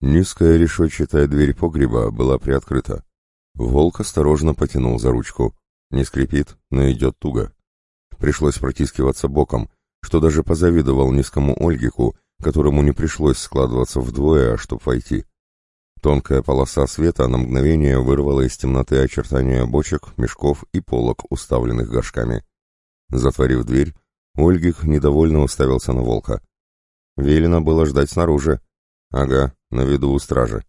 Низкая решетчатая дверь погреба была приоткрыта. Волк осторожно потянул за ручку. Не скрипит, но идет туго. Пришлось протискиваться боком, что даже позавидовал низкому Ольгику, которому не пришлось складываться вдвое, чтоб войти. Тонкая полоса света на мгновение вырвала из темноты очертания бочек, мешков и полок, уставленных горшками. Затворив дверь, Ольгих недовольно уставился на волка. Велено было ждать снаружи. Ага, на виду у стражи.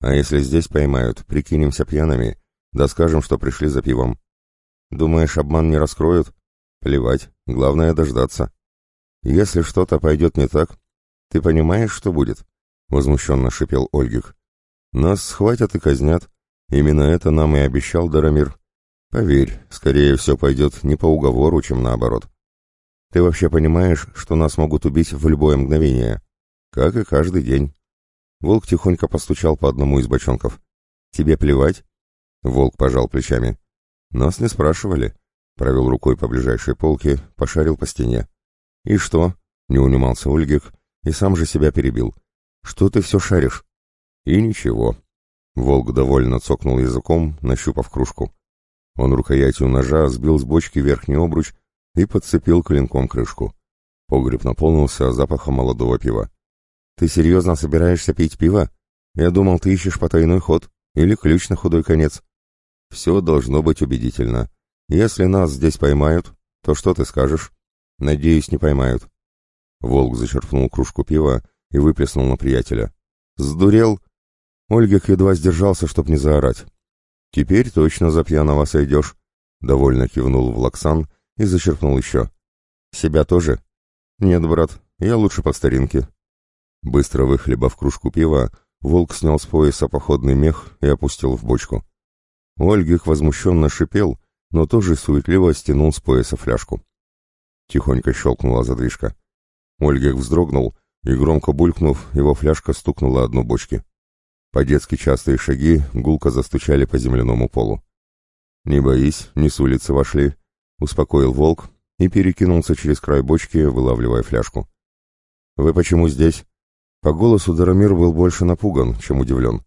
А если здесь поймают, прикинемся пьяными, да скажем, что пришли за пивом. Думаешь, обман не раскроют? Плевать, главное дождаться. Если что-то пойдет не так, ты понимаешь, что будет? Возмущенно шипел Ольгих. Нас схватят и казнят. Именно это нам и обещал Дарамир. Поверь, скорее все пойдет не по уговору, чем наоборот. Ты вообще понимаешь, что нас могут убить в любое мгновение? Как и каждый день. Волк тихонько постучал по одному из бочонков. «Тебе плевать?» Волк пожал плечами. «Нас не спрашивали». Провел рукой по ближайшей полке, пошарил по стене. «И что?» — не унимался Ольгик и сам же себя перебил. «Что ты все шаришь?» «И ничего». Волк довольно цокнул языком, нащупав кружку. Он рукоятью ножа сбил с бочки верхний обруч и подцепил клинком крышку. Погреб наполнился запахом молодого пива. «Ты серьезно собираешься пить пиво? Я думал, ты ищешь потайной ход или ключ на худой конец». «Все должно быть убедительно. Если нас здесь поймают, то что ты скажешь?» «Надеюсь, не поймают». Волк зачерпнул кружку пива и выплеснул на приятеля. «Сдурел?» Ольгих едва сдержался, чтоб не заорать. «Теперь точно за пьяного сойдешь», — довольно кивнул Влаксан и зачерпнул еще. «Себя тоже?» «Нет, брат, я лучше по старинке». Быстро выхлебав кружку пива, волк снял с пояса походный мех и опустил в бочку. Ольгих возмущенно шипел, но тоже суетливо стянул с пояса фляжку. Тихонько щелкнула задвижка. Ольгих вздрогнул, и, громко булькнув, его фляжка стукнула одну бочки. По-детски частые шаги гулко застучали по земляному полу. «Не боись, не с улицы вошли», — успокоил волк и перекинулся через край бочки, вылавливая фляжку. «Вы почему здесь?» По голосу Дарамир был больше напуган, чем удивлен.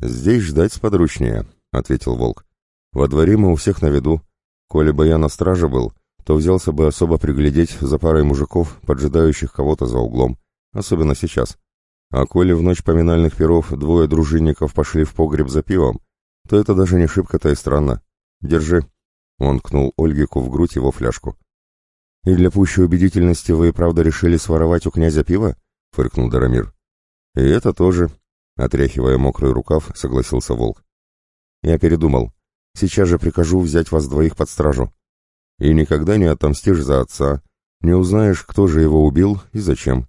«Здесь ждать сподручнее», — ответил волк. «Во дворе мы у всех на виду. Коли бы я на страже был, то взялся бы особо приглядеть за парой мужиков, поджидающих кого-то за углом, особенно сейчас. А коли в ночь поминальных перов двое дружинников пошли в погреб за пивом, то это даже не шибко-то и странно. Держи». Он кнул Ольгику в грудь его фляжку. «И для пущей убедительности вы правда решили своровать у князя пиво?» — фыркнул Дарамир. «И это тоже», — отряхивая мокрый рукав, согласился Волк. «Я передумал. Сейчас же прикажу взять вас двоих под стражу. И никогда не отомстишь за отца, не узнаешь, кто же его убил и зачем.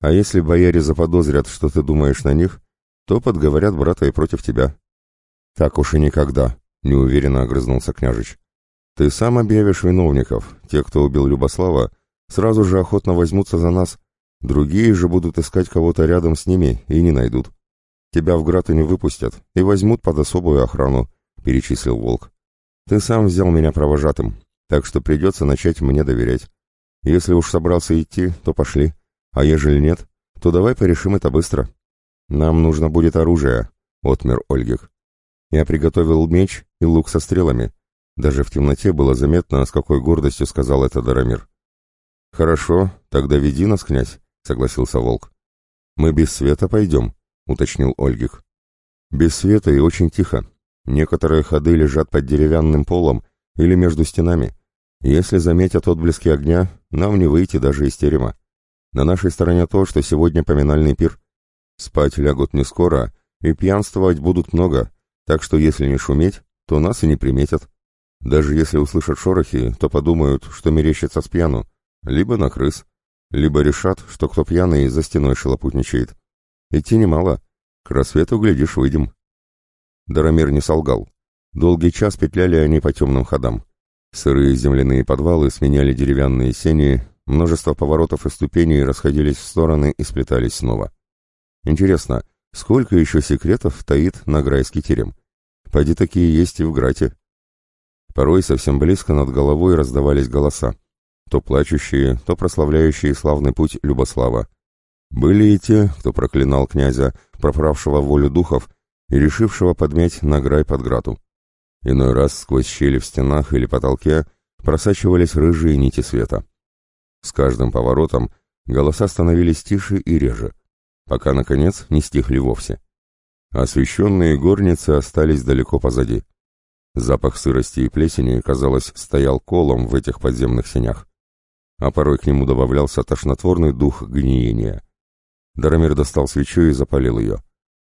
А если бояре заподозрят, что ты думаешь на них, то подговорят брата и против тебя». «Так уж и никогда», — неуверенно огрызнулся княжич. «Ты сам объявишь виновников. Те, кто убил Любослава, сразу же охотно возьмутся за нас, Другие же будут искать кого-то рядом с ними и не найдут. Тебя в Граты не выпустят и возьмут под особую охрану, — перечислил Волк. Ты сам взял меня провожатым, так что придется начать мне доверять. Если уж собрался идти, то пошли. А ежели нет, то давай порешим это быстро. Нам нужно будет оружие, — отмер Ольгих. Я приготовил меч и лук со стрелами. Даже в темноте было заметно, с какой гордостью сказал это Дарамир. «Хорошо, тогда веди нас, князь», — согласился Волк. «Мы без света пойдем», — уточнил Ольгих. «Без света и очень тихо. Некоторые ходы лежат под деревянным полом или между стенами. Если заметят отблески огня, нам не выйти даже из терема. На нашей стороне то, что сегодня поминальный пир. Спать лягут не скоро, и пьянствовать будут много, так что если не шуметь, то нас и не приметят. Даже если услышат шорохи, то подумают, что мерещится с пьяну, либо на крыс либо решат, что кто пьяный за стеной шелопутничает. Идти немало. К рассвету, глядишь, выйдем. Дарамир не солгал. Долгий час петляли они по темным ходам. Сырые земляные подвалы сменяли деревянные сени, множество поворотов и ступеней расходились в стороны и сплетались снова. Интересно, сколько еще секретов таит награйский терем? Пойди такие есть и в Грате. Порой совсем близко над головой раздавались голоса то плачущие, то прославляющие славный путь Любослава. Были и те, кто проклинал князя, проправшего волю духов и решившего подметь награй под грату. Иной раз сквозь щели в стенах или потолке просачивались рыжие нити света. С каждым поворотом голоса становились тише и реже, пока, наконец, не стихли вовсе. Освещенные горницы остались далеко позади. Запах сырости и плесени, казалось, стоял колом в этих подземных сенях. А порой к нему добавлялся тошнотворный дух гниения. Дарамир достал свечу и запалил ее.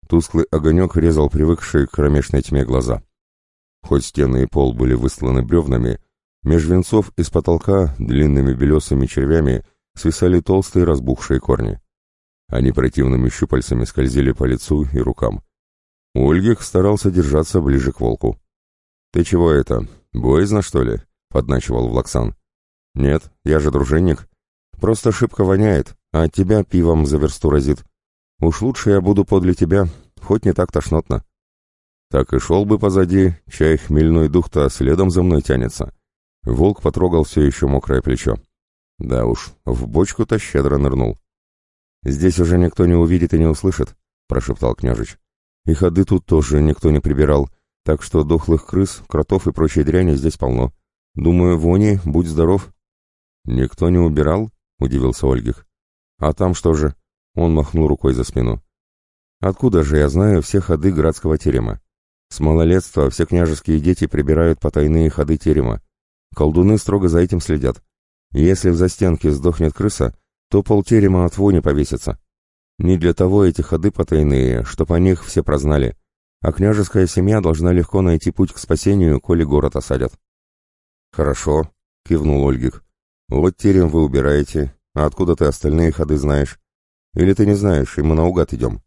Тусклый огонек резал привыкшие к кромешной тьме глаза. Хоть стены и пол были высланы бревнами, меж венцов из потолка длинными белесыми червями свисали толстые разбухшие корни. Они противными щупальцами скользили по лицу и рукам. Ольгих старался держаться ближе к волку. «Ты чего это, боязно, что ли?» — подначивал Влаксан. «Нет, я же дружинник. Просто шибко воняет, а от тебя пивом за версту разит. Уж лучше я буду подле тебя, хоть не так тошнотно». Так и шел бы позади, чай хмельной дух-то следом за мной тянется. Волк потрогал все еще мокрое плечо. Да уж, в бочку-то щедро нырнул. «Здесь уже никто не увидит и не услышит», — прошептал княжич. «И ходы тут тоже никто не прибирал, так что дохлых крыс, кротов и прочей дряни здесь полно. Думаю, вони, будь здоров». «Никто не убирал?» — удивился Ольгих. «А там что же?» — он махнул рукой за спину. «Откуда же я знаю все ходы градского терема? С малолетства все княжеские дети прибирают потайные ходы терема. Колдуны строго за этим следят. Если в застенке сдохнет крыса, то полтерема от вони повесится. Не для того эти ходы потайные, чтоб о них все прознали. А княжеская семья должна легко найти путь к спасению, коли город осадят. «Хорошо», — кивнул Ольгик. «Вот терем вы убираете, а откуда ты остальные ходы знаешь? Или ты не знаешь, и мы наугад идем?»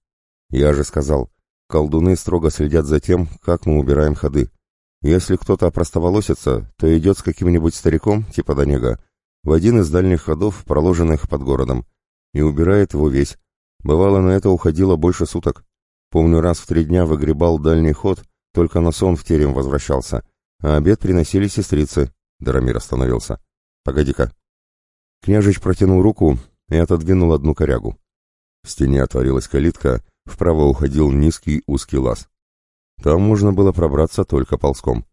«Я же сказал, Колдуны строго следят за тем, как мы убираем ходы. Если кто-то опростоволосится, то идет с каким-нибудь стариком, типа Донега, в один из дальних ходов, проложенных под городом, и убирает его весь. Бывало, на это уходило больше суток. Помню, раз в три дня выгребал дальний ход, только на сон в терем возвращался, а обед приносили сестрицы. Дарамир остановился. «Погоди-ка». Княжич протянул руку и отодвинул одну корягу. В стене отворилась калитка, Вправо уходил низкий узкий лаз. Там можно было пробраться только ползком.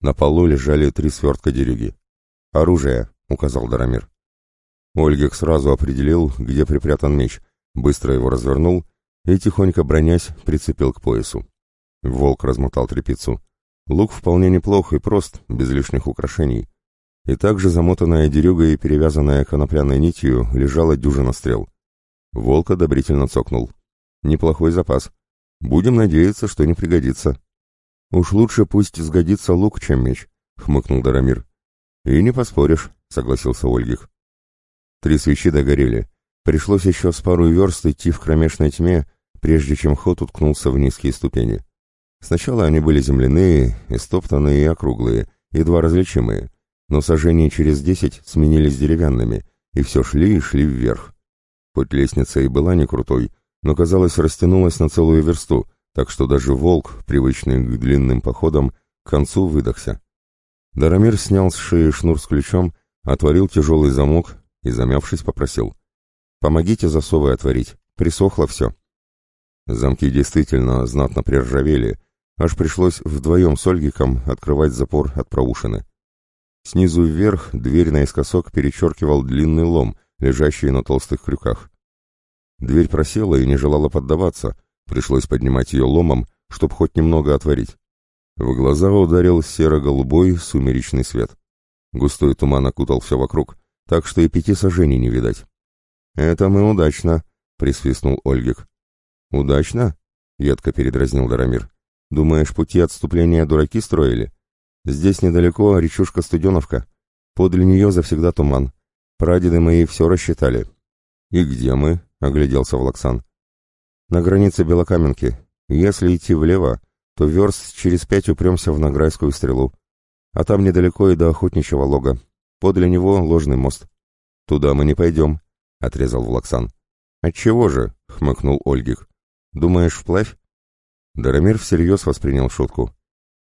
На полу лежали три свертка дерюги. «Оружие», — указал Дарамир. Ольгих сразу определил, где припрятан меч, быстро его развернул и, тихонько бронясь, прицепил к поясу. Волк размотал тряпицу. Лук вполне неплох и прост, без лишних украшений. И также замотанная дерюга и перевязанная конопляной нитью лежала дюжина стрел. Волк одобрительно цокнул. Неплохой запас. Будем надеяться, что не пригодится. Уж лучше пусть сгодится лук, чем меч, хмыкнул Дарамир. И не поспоришь, согласился Ольгих. Три свечи догорели. Пришлось еще с пару верст идти в кромешной тьме, прежде чем ход уткнулся в низкие ступени. Сначала они были земляные, истоптанные и округлые, едва различимые, но сожжения через десять сменились деревянными, и все шли и шли вверх. Хоть лестница и была не крутой, но, казалось, растянулась на целую версту, так что даже волк, привычный к длинным походам, к концу выдохся. Дарамир снял с шеи шнур с ключом, отворил тяжелый замок и, замявшись, попросил. «Помогите засовы отворить, присохло все». Замки действительно знатно приржавели, аж пришлось вдвоем с Ольгиком открывать запор от проушины. Снизу вверх дверь наискосок перечеркивал длинный лом, лежащий на толстых крюках. Дверь просела и не желала поддаваться, пришлось поднимать ее ломом, чтобы хоть немного отворить. В глаза ударил серо-голубой сумеречный свет. Густой туман окутал все вокруг, так что и пяти сажений не видать. «Это мы удачно», — присвистнул Ольгик. «Удачно?» — едко передразнил Дарамир. «Думаешь, пути отступления дураки строили? Здесь недалеко речушка Студеновка. Подле нее завсегда туман. Прадеды мои все рассчитали». «И где мы?» огляделся Влаксан. На границе Белокаменки. Если идти влево, то верст через пять упремся в Награйскую стрелу. А там недалеко и до охотничьего лога. Подле него ложный мост. Туда мы не пойдем, — отрезал Влаксан. Отчего же? — хмыкнул Ольгих. Думаешь, вплавь? Дарамир всерьез воспринял шутку.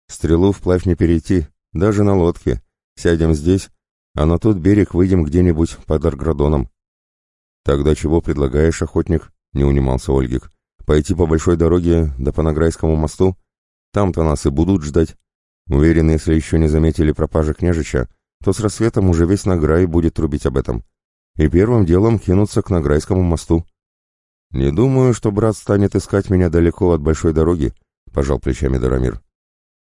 Стрелу вплавь не перейти, даже на лодке. Сядем здесь, а на тот берег выйдем где-нибудь под Арградоном. Тогда чего предлагаешь, охотник? Не унимался Ольгик. Пойти по большой дороге да по Награйскому мосту? Там-то нас и будут ждать. Уверен, если еще не заметили пропажи княжича, то с рассветом уже весь Награй будет трубить об этом. И первым делом кинуться к Награйскому мосту. «Не думаю, что брат станет искать меня далеко от большой дороги», — пожал плечами Дарамир.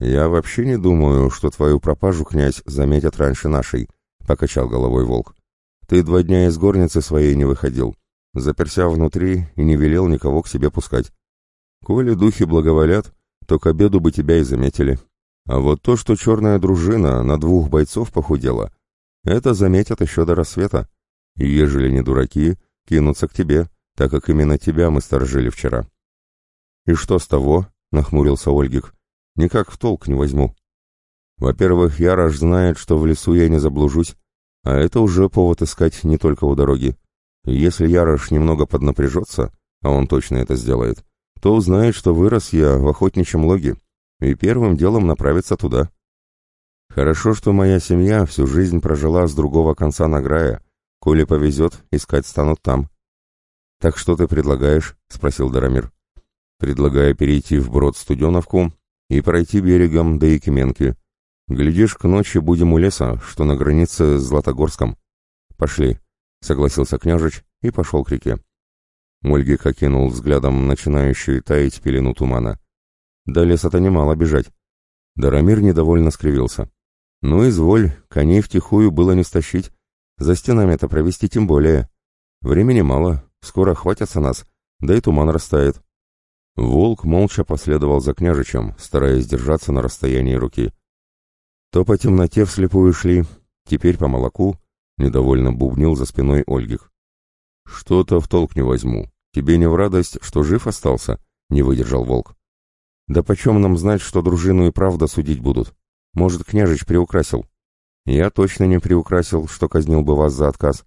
«Я вообще не думаю, что твою пропажу, князь, заметят раньше нашей», — покачал головой волк. «Ты два дня из горницы своей не выходил, заперся внутри и не велел никого к себе пускать. Коли духи благоволят, то к обеду бы тебя и заметили. А вот то, что черная дружина на двух бойцов похудела, это заметят еще до рассвета. И ежели не дураки, кинутся к тебе, так как именно тебя мы сторожили вчера. «И что с того?» — нахмурился Ольгик. «Никак в толк не возьму. Во-первых, Ярош знает, что в лесу я не заблужусь, а это уже повод искать не только у дороги. Если Ярош немного поднапряжется, а он точно это сделает, то узнает, что вырос я в охотничьем логе, и первым делом направится туда. Хорошо, что моя семья всю жизнь прожила с другого конца награя. Коли повезет, искать станут там. «Так что ты предлагаешь?» — спросил Дарамир. «Предлагаю перейти вброд Студеновку и пройти берегом до Якименки. Глядишь, к ночи будем у леса, что на границе с Златогорском. Пошли», — согласился княжич и пошел к реке. Ольгик окинул взглядом начинающую таять пелену тумана. До леса-то немало бежать. Дарамир недовольно скривился. «Ну, изволь, коней втихую было не стащить. За стенами-то провести тем более. Времени мало, Скоро хватятся нас, да и туман растает. Волк молча последовал за княжичем, стараясь держаться на расстоянии руки. То по темноте вслепую шли, теперь по молоку, недовольно бубнил за спиной Ольгих. Что-то в толк не возьму. Тебе не в радость, что жив остался? Не выдержал волк. Да почем нам знать, что дружину и правда судить будут? Может, княжич приукрасил? Я точно не приукрасил, что казнил бы вас за отказ.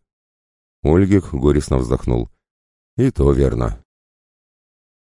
Ольгих горестно вздохнул. «И то верно.